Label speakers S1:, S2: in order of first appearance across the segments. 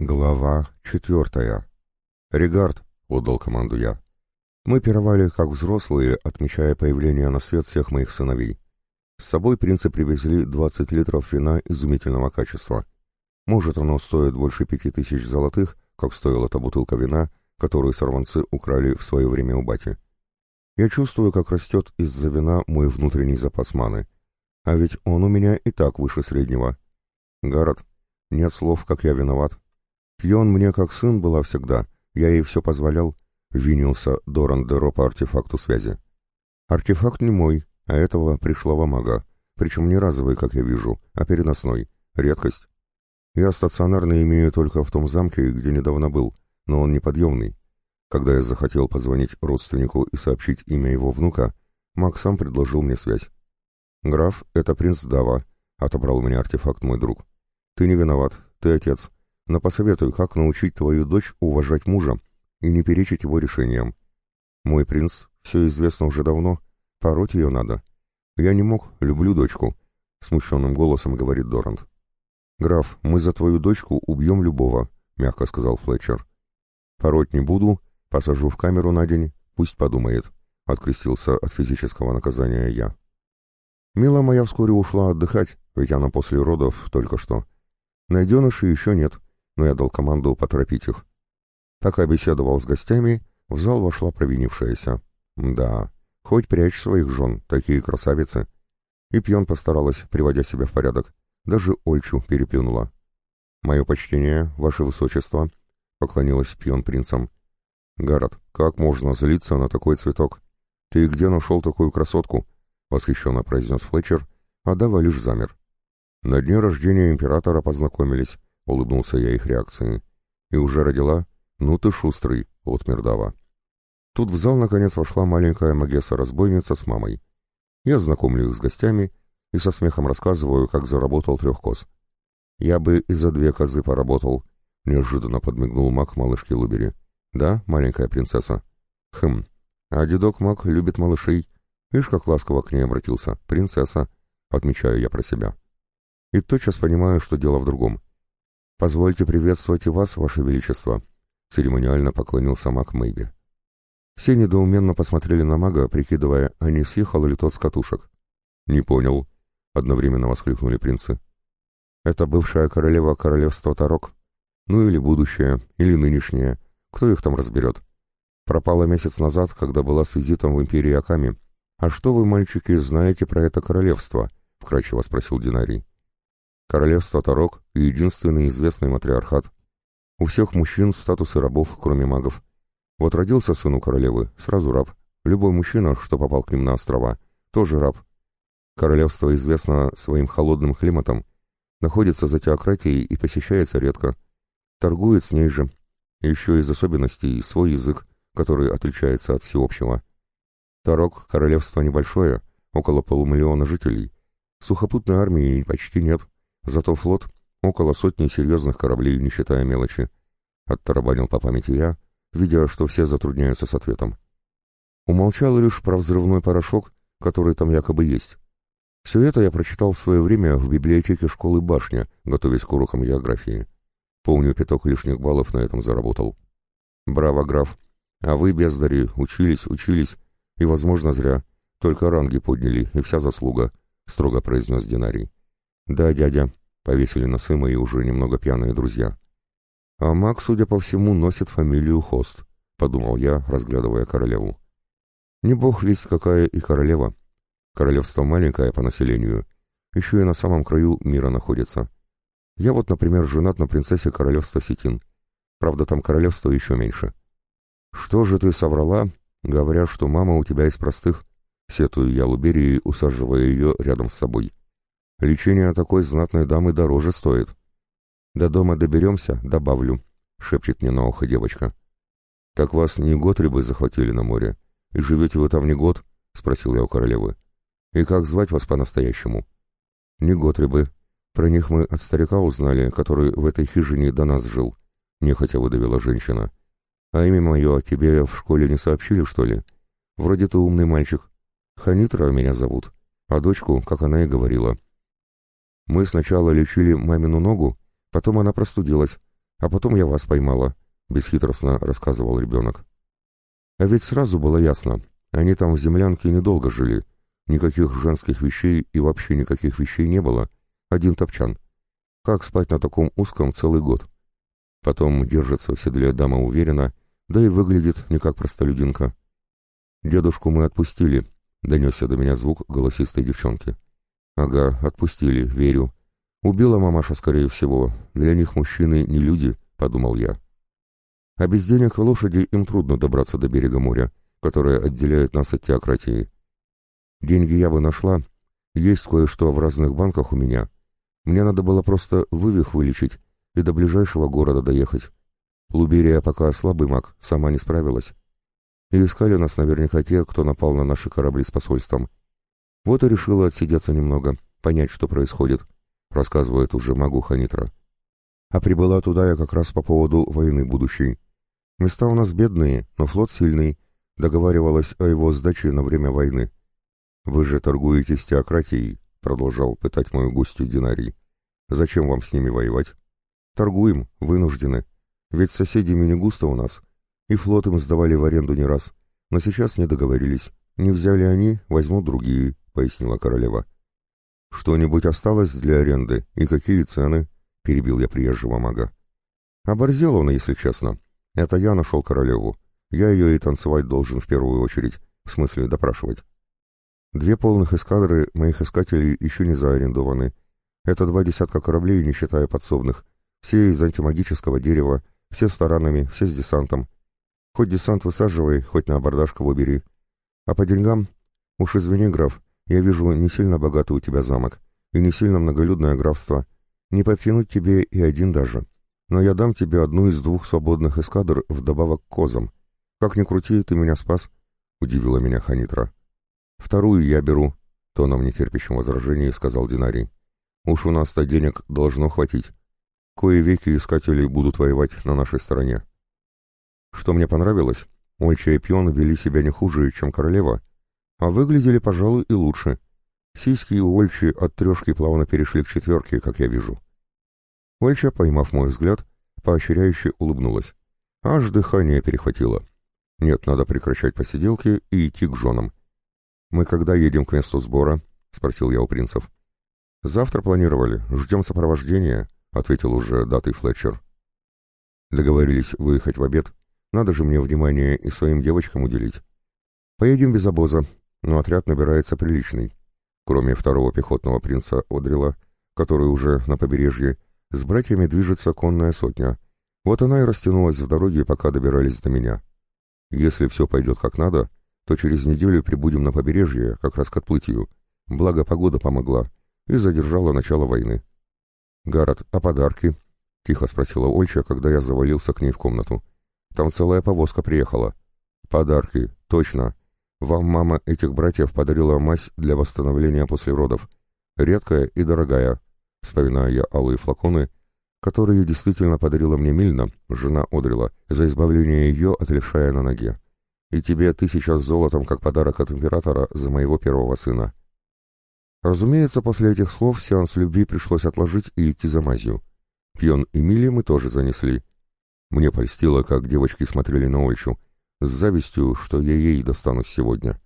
S1: Глава четвертая. «Регард», — отдал команду я. Мы пировали, как взрослые, отмечая появление на свет всех моих сыновей. С собой принцы привезли 20 литров вина изумительного качества. Может, оно стоит больше пяти тысяч золотых, как стоила эта бутылка вина, которую сорванцы украли в свое время у бати. Я чувствую, как растет из-за вина мой внутренний запас маны. А ведь он у меня и так выше среднего. Гаррет, нет слов, как я виноват, Пьон мне как сын была всегда, я ей все позволял, винился Доран Деро по артефакту связи. Артефакт не мой, а этого пришлого мага, причем не разовый, как я вижу, а переносной, редкость. Я стационарный имею только в том замке, где недавно был, но он неподъемный. Когда я захотел позвонить родственнику и сообщить имя его внука, маг сам предложил мне связь. «Граф, это принц Дава», — отобрал у меня артефакт мой друг. «Ты не виноват, ты отец, но посоветуй, как научить твою дочь уважать мужа и не перечить его решениям. Мой принц, все известно уже давно, пороть ее надо. Я не мог, люблю дочку, — смущенным голосом говорит Дорант. «Граф, мы за твою дочку убьем любого», — мягко сказал Флетчер. «Пороть не буду, посажу в камеру на день, пусть подумает», — открестился от физического наказания я. Мила моя вскоре ушла отдыхать, ведь она после родов только что. Найденыши еще нет, но я дал команду поторопить их. Пока беседовал с гостями, в зал вошла провинившаяся. Да, хоть прячь своих жен, такие красавицы. И пьон постаралась, приводя себя в порядок. Даже Ольчу переплюнула. «Мое почтение, ваше высочество», — поклонилась пьон принцам. «Гаррет, как можно злиться на такой цветок? Ты где нашел такую красотку?» — восхищенно произнес Флетчер, а Дава лишь замер. На дне рождения императора познакомились, — улыбнулся я их реакции. «И уже родила? Ну ты шустрый, от Мердава». Тут в зал наконец вошла маленькая Магесса-разбойница с мамой. Я знакомлю их с гостями и со смехом рассказываю, как заработал трех коз. «Я бы и за две козы поработал», — неожиданно подмигнул маг малышки Лубери. «Да, маленькая принцесса?» «Хм, а дедок маг любит малышей. Ишь, как ласково к ней обратился. Принцесса», — отмечаю я про себя. И тотчас понимаю, что дело в другом. «Позвольте приветствовать и вас, ваше величество», — церемониально поклонился маг Мэйби. Все недоуменно посмотрели на мага, прикидывая, а не съехал ли тот с катушек. «Не понял», — одновременно воскликнули принцы. «Это бывшая королева королевства Тарок? Ну или будущее, или нынешнее. Кто их там разберет? Пропала месяц назад, когда была с визитом в империи Аками. А что вы, мальчики, знаете про это королевство?» — вкрадчиво спросил Динарий. Королевство Тарок — единственный известный матриархат. У всех мужчин статусы рабов, кроме магов. Вот родился сын у королевы, сразу раб. Любой мужчина, что попал к ним на острова, тоже раб. Королевство известно своим холодным климатом, находится за теократией и посещается редко. Торгует с ней же. Еще из особенностей свой язык, который отличается от всеобщего. Тарок — королевство небольшое, около полумиллиона жителей. Сухопутной армии почти нет. Зато флот — около сотни серьезных кораблей, не считая мелочи. Оттарабанил по памяти я, видя, что все затрудняются с ответом. Умолчал лишь про взрывной порошок, который там якобы есть. Все это я прочитал в свое время в библиотеке школы «Башня», готовясь к урокам географии. Помню, пяток лишних баллов на этом заработал. Браво, граф. А вы, бездари, учились, учились, и, возможно, зря. Только ранги подняли, и вся заслуга, — строго произнес Динарий. «Да, дядя», — повесили носы мои уже немного пьяные друзья. «А маг, судя по всему, носит фамилию Хост», — подумал я, разглядывая королеву. «Не бог весть, какая и королева. Королевство маленькое по населению, еще и на самом краю мира находится. Я вот, например, женат на принцессе королевства Сетин. Правда, там королевство еще меньше». «Что же ты соврала, говоря, что мама у тебя из простых?» — сетую я Луберии, усаживая ее рядом с собой. Лечение такой знатной дамы дороже стоит. До дома доберемся, добавлю, — шепчет мне на ухо девочка. Так вас не год рыбы захватили на море? И живете вы там не год? — спросил я у королевы. И как звать вас по-настоящему? Не год рыбы. Про них мы от старика узнали, который в этой хижине до нас жил, — нехотя выдавила женщина. А имя мое тебе в школе не сообщили, что ли? Вроде ты умный мальчик. Ханитра меня зовут, а дочку, как она и говорила, — мы сначала лечили мамину ногу, потом она простудилась, А потом я вас поймала, — бесхитростно рассказывал ребенок. А ведь сразу было ясно, они там в землянке недолго жили, никаких женских вещей и вообще никаких вещей не было, один топчан. Как спать на таком узком целый год? Потом держится в седле дама уверенно, да и выглядит не как простолюдинка. «Дедушку мы отпустили», — донесся до меня звук голосистой девчонки. «Ага, отпустили, верю. Убила мамаша, скорее всего. Для них мужчины не люди», — подумал я. А без денег и лошади им трудно добраться до берега моря, которое отделяет нас от теократии. Деньги я бы нашла. Есть кое-что в разных банках у меня. Мне надо было просто вывих вылечить и до ближайшего города доехать. Луберия пока слабый маг, сама не справилась. И искали нас наверняка те, кто напал на наши корабли с посольством. Вот и решила отсидеться немного, понять, что происходит, рассказывает уже магу Ханитра. А прибыла туда я как раз по поводу войны будущей. Места у нас бедные, но флот сильный. Договаривалась о его сдаче на время войны. «Вы же торгуете с теократией», — продолжал пытать мою гостью Динарий. «Зачем вам с ними воевать?» «Торгуем, вынуждены. Ведь соседями не у нас. И флот им сдавали в аренду не раз. Но сейчас не договорились. Не взяли они, возьмут другие», — пояснила королева. «Что-нибудь осталось для аренды? И какие цены?» — перебил я приезжего мага. «Оборзел он, если честно. Это я нашел королеву. Я ее и танцевать должен в первую очередь, в смысле допрашивать. Две полных эскадры моих искателей еще не заарендованы. Это два десятка кораблей, не считая подсобных. Все из антимагического дерева, все с таранами, все с десантом. Хоть десант высаживай, хоть на абордаж кого бери. А по деньгам? Уж извини, граф, я вижу, не сильно богатый у тебя замок, и не сильно многолюдное графство. Не подтянуть тебе и один даже. Но я дам тебе одну из двух свободных эскадр вдобавок к козам. Как ни крути, ты меня спас, — удивила меня Ханитра. «Вторую я беру», — тоном нетерпящим возражений сказал Динарий. «Уж у нас-то денег должно хватить. Кое веки искателей будут воевать на нашей стороне». Что мне понравилось, Ольча и Пьон вели себя не хуже, чем королева, а выглядели, пожалуй, и лучше. Сиськи у Ольчи от трешки плавно перешли к четверке, как я вижу. Ольча, поймав мой взгляд, поощряюще улыбнулась. Аж дыхание перехватило. Нет, надо прекращать посиделки и идти к женам. «Мы когда едем к месту сбора?» — спросил я у принцев. «Завтра планировали. Ждем сопровождения», — ответил уже датый Флетчер. «Договорились выехать в обед. Надо же мне внимание и своим девочкам уделить. Поедем без обоза, но отряд набирается приличный. Кроме второго пехотного принца Одрила, который уже на побережье, с братьями движется конная сотня. Вот она и растянулась в дороге, пока добирались до меня. Если все пойдет как надо, то через неделю прибудем на побережье, как раз к отплытию. Благо погода помогла и задержала начало войны. «Гаррет, а подарки?» — тихо спросила Ольча, когда я завалился к ней в комнату. «Там целая повозка приехала». «Подарки, точно. Вам мама этих братьев подарила мазь для восстановления после родов. Редкая и дорогая», — вспоминаю я алые флаконы, которые действительно подарила мне Мильна, жена Одрила, за избавление ее от лишая на ноге и тебе тысяча с золотом как подарок от императора за моего первого сына. Разумеется, после этих слов сеанс любви пришлось отложить и идти за мазью. Пьон и Мили мы тоже занесли. Мне польстило, как девочки смотрели на Ольчу, с завистью, что я ей достанусь сегодня.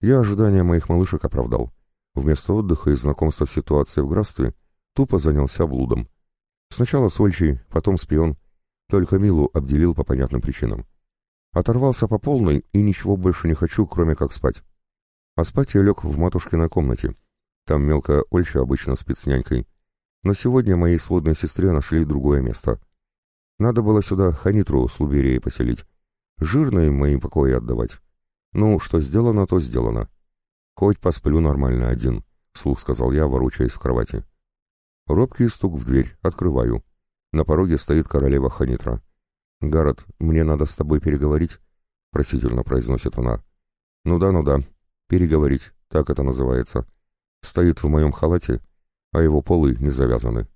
S1: Я ожидания моих малышек оправдал. Вместо отдыха и знакомства с ситуацией в графстве тупо занялся блудом. Сначала с Ольчей, потом с Пьон, только Милу обделил по понятным причинам. Оторвался по полной и ничего больше не хочу, кроме как спать. А спать я лег в матушкиной комнате. Там мелкая Ольча обычно спит с нянькой. Но сегодня моей сводной сестре нашли другое место. Надо было сюда Ханитру с Луберией поселить. Жирно им мои покои отдавать. Ну, что сделано, то сделано. Хоть посплю нормально один, — вслух сказал я, ворочаясь в кровати. Робкий стук в дверь, открываю. На пороге стоит королева Ханитра. «Гаррет, мне надо с тобой переговорить», — просительно произносит она. «Ну да, ну да, переговорить, так это называется. Стоит в моем халате, а его полы не завязаны».